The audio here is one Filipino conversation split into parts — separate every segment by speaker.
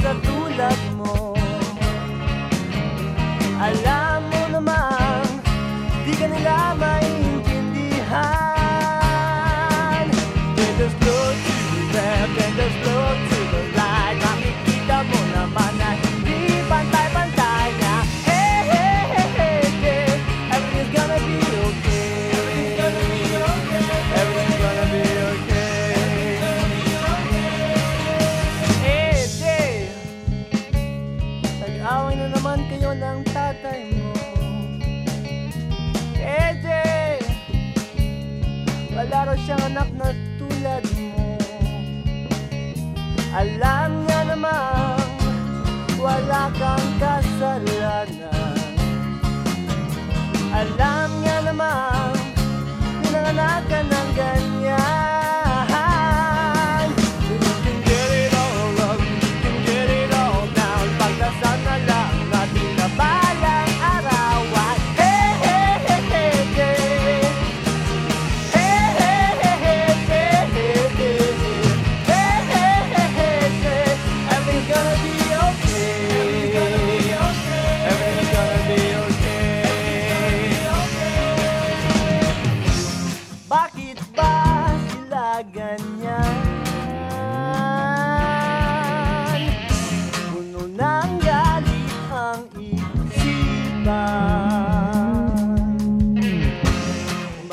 Speaker 1: katulad mo. Alam mo naman, di ka nilaman laro siyang anak na tulad mo. Alam nga naman, wala kang kasalanan. Alam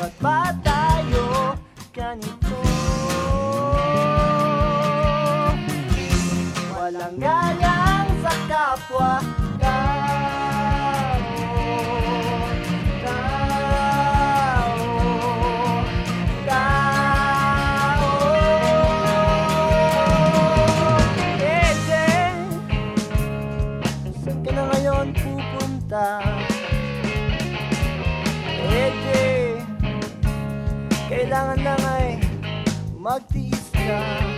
Speaker 1: Bakit ba ganito? Walang galang sa kapwa Kailangan na nga'y eh, magtiis ka.